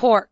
pork.